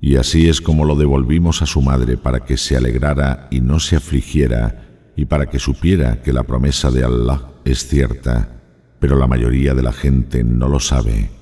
Y así es como lo devolvimos a su madre para que se alegrara y no se afligiera y para que supiera que la promesa de Allah es cierta, pero la mayoría de la gente no lo sabe.